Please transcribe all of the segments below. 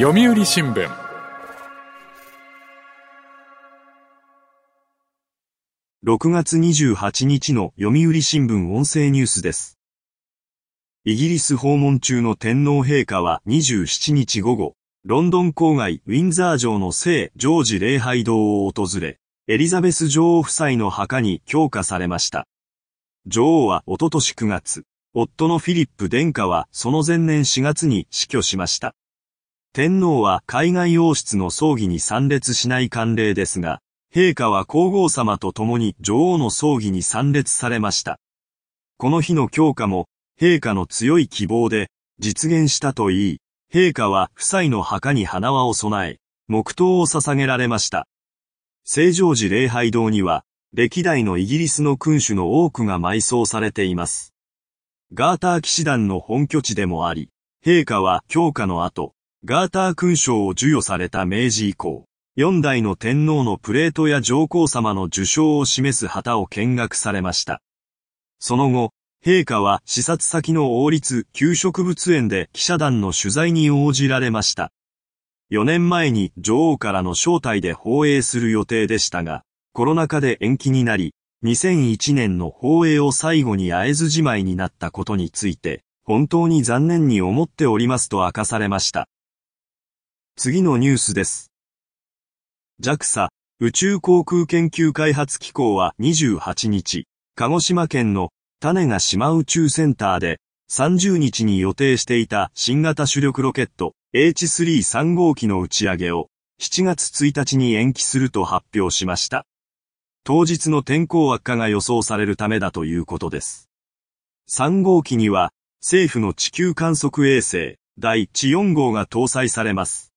読売新聞6月28日の読売新聞音声ニュースです。イギリス訪問中の天皇陛下は27日午後、ロンドン郊外ウィンザー城の聖ジョージ礼拝堂を訪れ、エリザベス女王夫妻の墓に強化されました。女王はおととし9月、夫のフィリップ殿下はその前年4月に死去しました。天皇は海外王室の葬儀に参列しない慣例ですが、陛下は皇后様と共に女王の葬儀に参列されました。この日の強化も、陛下の強い希望で実現したといい、陛下は夫妻の墓に花輪を備え、黙祷を捧げられました。聖常時礼拝堂には、歴代のイギリスの君主の多くが埋葬されています。ガーター騎士団の本拠地でもあり、陛下は強化の後、ガーター勲章を授与された明治以降、四代の天皇のプレートや上皇様の受賞を示す旗を見学されました。その後、陛下は視察先の王立旧植物園で記者団の取材に応じられました。4年前に女王からの招待で放映する予定でしたが、コロナ禍で延期になり、2001年の放映を最後に会えずじまいになったことについて、本当に残念に思っておりますと明かされました。次のニュースです。JAXA 宇宙航空研究開発機構は28日、鹿児島県の種子島宇宙センターで30日に予定していた新型主力ロケット H3-3 号機の打ち上げを7月1日に延期すると発表しました。当日の天候悪化が予想されるためだということです。3号機には政府の地球観測衛星第地4号が搭載されます。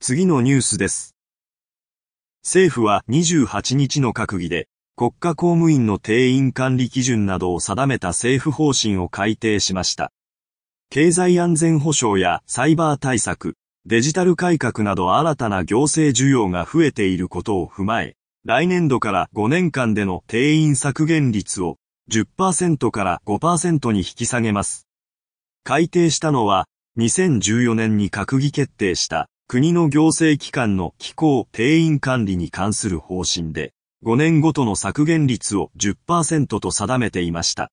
次のニュースです。政府は28日の閣議で、国家公務員の定員管理基準などを定めた政府方針を改定しました。経済安全保障やサイバー対策、デジタル改革など新たな行政需要が増えていることを踏まえ、来年度から5年間での定員削減率を10%から5%に引き下げます。改定したのは、2014年に閣議決定した国の行政機関の機構定員管理に関する方針で、5年ごとの削減率を10%と定めていました。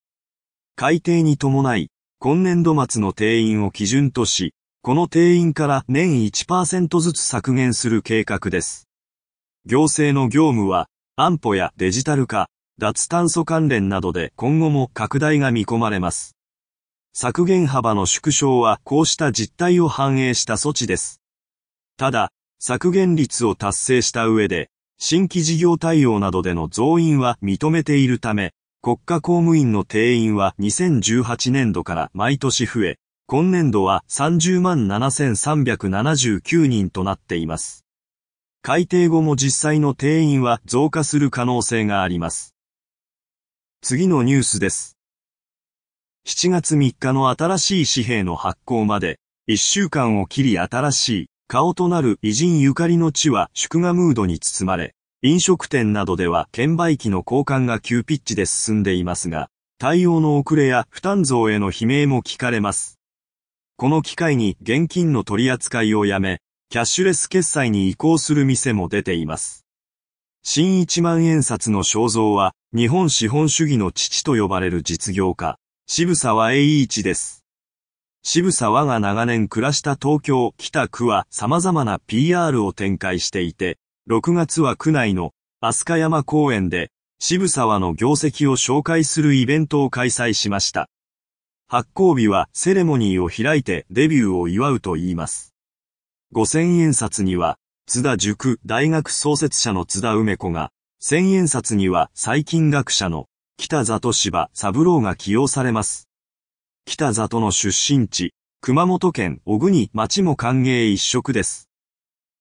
改定に伴い、今年度末の定員を基準とし、この定員から年1%ずつ削減する計画です。行政の業務は、安保やデジタル化、脱炭素関連などで今後も拡大が見込まれます。削減幅の縮小はこうした実態を反映した措置です。ただ、削減率を達成した上で、新規事業対応などでの増員は認めているため、国家公務員の定員は2018年度から毎年増え、今年度は30万7379人となっています。改定後も実際の定員は増加する可能性があります。次のニュースです。7月3日の新しい紙幣の発行まで、1週間を切り新しい顔となる偉人ゆかりの地は祝賀ムードに包まれ、飲食店などでは券売機の交換が急ピッチで進んでいますが、対応の遅れや負担増への悲鳴も聞かれます。この機会に現金の取り扱いをやめ、キャッシュレス決済に移行する店も出ています。新一万円札の肖像は、日本資本主義の父と呼ばれる実業家、渋沢栄一です。渋沢が長年暮らした東京北区は様々な PR を展開していて、6月は区内の飛鳥山公園で渋沢の業績を紹介するイベントを開催しました。発行日はセレモニーを開いてデビューを祝うと言います。5000円札には津田塾大学創設者の津田梅子が、1000円札には最近学者の北里芝三郎が起用されます。北里の出身地、熊本県小国町も歓迎一色です。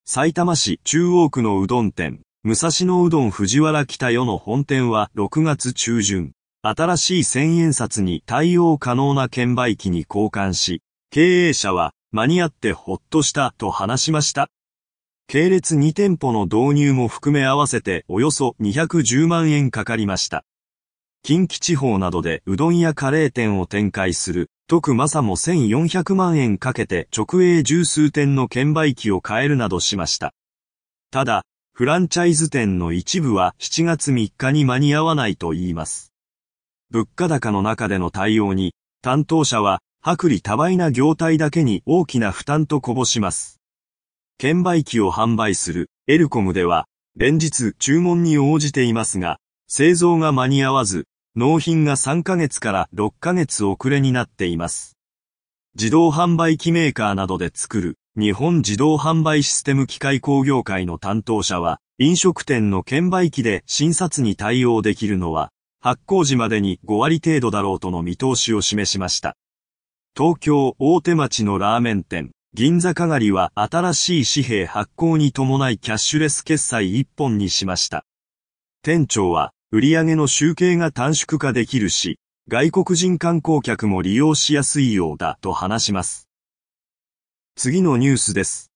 埼玉市中央区のうどん店、武蔵野うどん藤原北与の本店は6月中旬、新しい千円札に対応可能な券売機に交換し、経営者は間に合ってほっとしたと話しました。系列2店舗の導入も含め合わせておよそ210万円かかりました。近畿地方などでうどんやカレー店を展開する、徳正も1400万円かけて直営十数店の券売機を変えるなどしました。ただ、フランチャイズ店の一部は7月3日に間に合わないと言います。物価高の中での対応に、担当者は、薄利多売な業態だけに大きな負担とこぼします。券売機を販売するエルコムでは、連日注文に応じていますが、製造が間に合わず、納品が3ヶ月から6ヶ月遅れになっています。自動販売機メーカーなどで作る日本自動販売システム機械工業会の担当者は、飲食店の券売機で診察に対応できるのは、発行時までに5割程度だろうとの見通しを示しました。東京大手町のラーメン店、銀座かがりは新しい紙幣発行に伴いキャッシュレス決済一本にしました。店長は、売上の集計が短縮化できるし、外国人観光客も利用しやすいようだと話します。次のニュースです。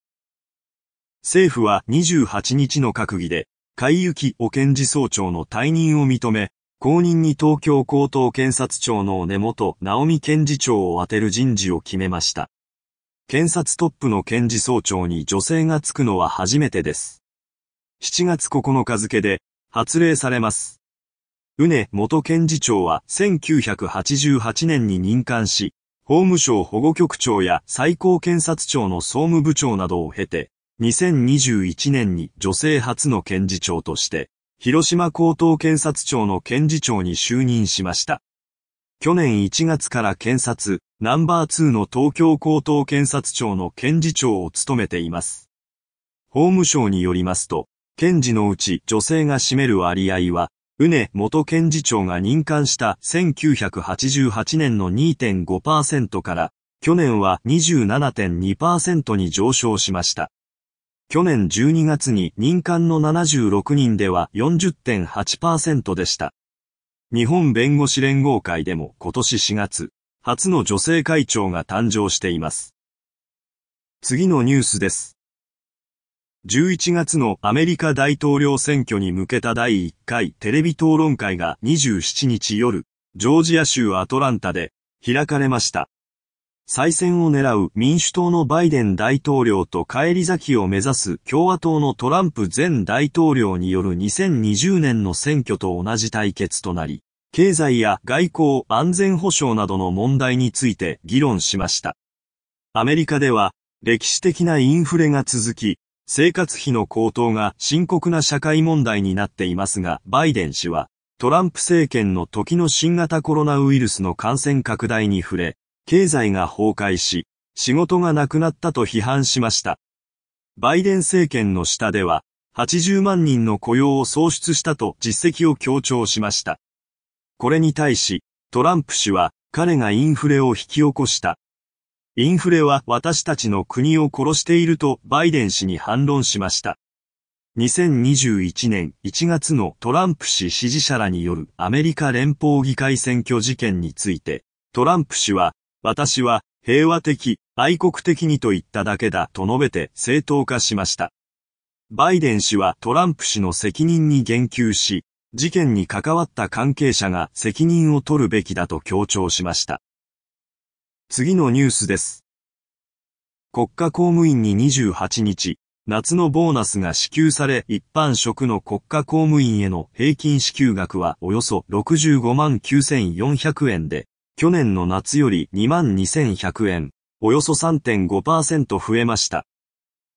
政府は28日の閣議で、海行保健事総長の退任を認め、後任に東京高等検察庁の根本直美検事長を充てる人事を決めました。検察トップの検事総長に女性がつくのは初めてです。7月9日付で発令されます。うね元検事長は1988年に任官し、法務省保護局長や最高検察庁の総務部長などを経て、2021年に女性初の検事長として、広島高等検察庁の検事長に就任しました。去年1月から検察ナンバー2の東京高等検察庁の検事長を務めています。法務省によりますと、検事のうち女性が占める割合はうね元検事長が任官した1988年の2.5%から去年は27.2%に上昇しました。去年12月に任官の76人では40.8%でした。日本弁護士連合会でも今年4月、初の女性会長が誕生しています。次のニュースです。11月のアメリカ大統領選挙に向けた第1回テレビ討論会が27日夜、ジョージア州アトランタで開かれました。再選を狙う民主党のバイデン大統領と帰り咲きを目指す共和党のトランプ前大統領による2020年の選挙と同じ対決となり、経済や外交、安全保障などの問題について議論しました。アメリカでは歴史的なインフレが続き、生活費の高騰が深刻な社会問題になっていますが、バイデン氏は、トランプ政権の時の新型コロナウイルスの感染拡大に触れ、経済が崩壊し、仕事がなくなったと批判しました。バイデン政権の下では、80万人の雇用を創出したと実績を強調しました。これに対し、トランプ氏は、彼がインフレを引き起こしたインフレは私たちの国を殺しているとバイデン氏に反論しました。2021年1月のトランプ氏支持者らによるアメリカ連邦議会選挙事件について、トランプ氏は、私は平和的、愛国的にと言っただけだと述べて正当化しました。バイデン氏はトランプ氏の責任に言及し、事件に関わった関係者が責任を取るべきだと強調しました。次のニュースです。国家公務員に28日、夏のボーナスが支給され、一般職の国家公務員への平均支給額はおよそ65万9400円で、去年の夏より2万2100円、およそ3.5%増えました。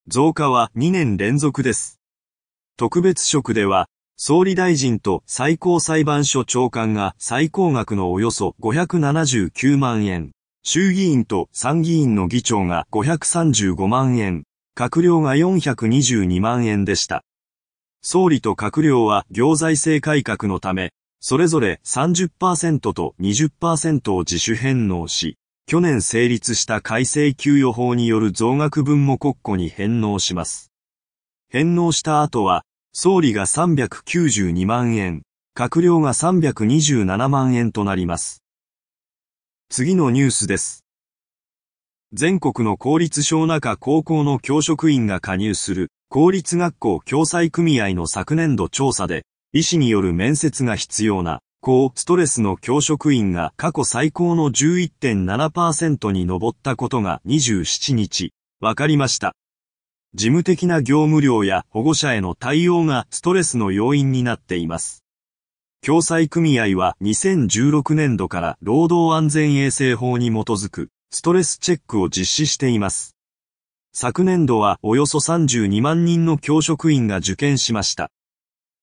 増加は2年連続です。特別職では、総理大臣と最高裁判所長官が最高額のおよそ579万円、衆議院と参議院の議長が535万円、閣僚が422万円でした。総理と閣僚は行財政改革のため、それぞれ30%と20%を自主返納し、去年成立した改正給与法による増額分も国庫に返納します。返納した後は、総理が392万円、閣僚が327万円となります。次のニュースです。全国の公立小中高校の教職員が加入する公立学校共済組合の昨年度調査で、医師による面接が必要な高ストレスの教職員が過去最高の11.7%に上ったことが27日、分かりました。事務的な業務量や保護者への対応がストレスの要因になっています。共済組合は2016年度から労働安全衛生法に基づくストレスチェックを実施しています。昨年度はおよそ32万人の教職員が受験しました。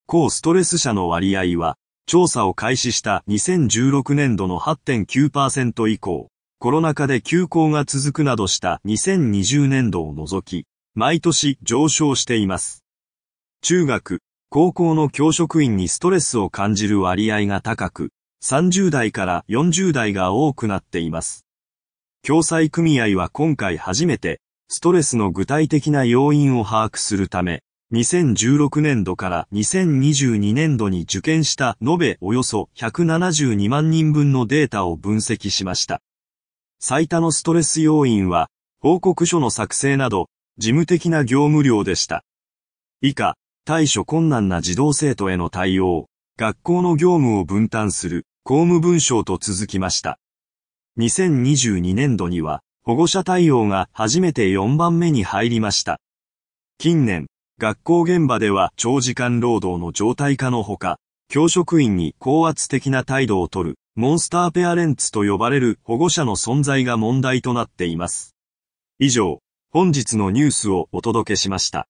高ストレス者の割合は調査を開始した2016年度の8.9%以降、コロナ禍で休校が続くなどした2020年度を除き、毎年上昇しています。中学、高校の教職員にストレスを感じる割合が高く、30代から40代が多くなっています。共済組合は今回初めて、ストレスの具体的な要因を把握するため、2016年度から2022年度に受験した延べおよそ172万人分のデータを分析しました。最多のストレス要因は、報告書の作成など、事務的な業務量でした。以下、対処困難な児童生徒への対応、学校の業務を分担する公務文書と続きました。2022年度には、保護者対応が初めて4番目に入りました。近年、学校現場では長時間労働の状態化のほか、教職員に高圧的な態度をとる、モンスターペアレンツと呼ばれる保護者の存在が問題となっています。以上、本日のニュースをお届けしました。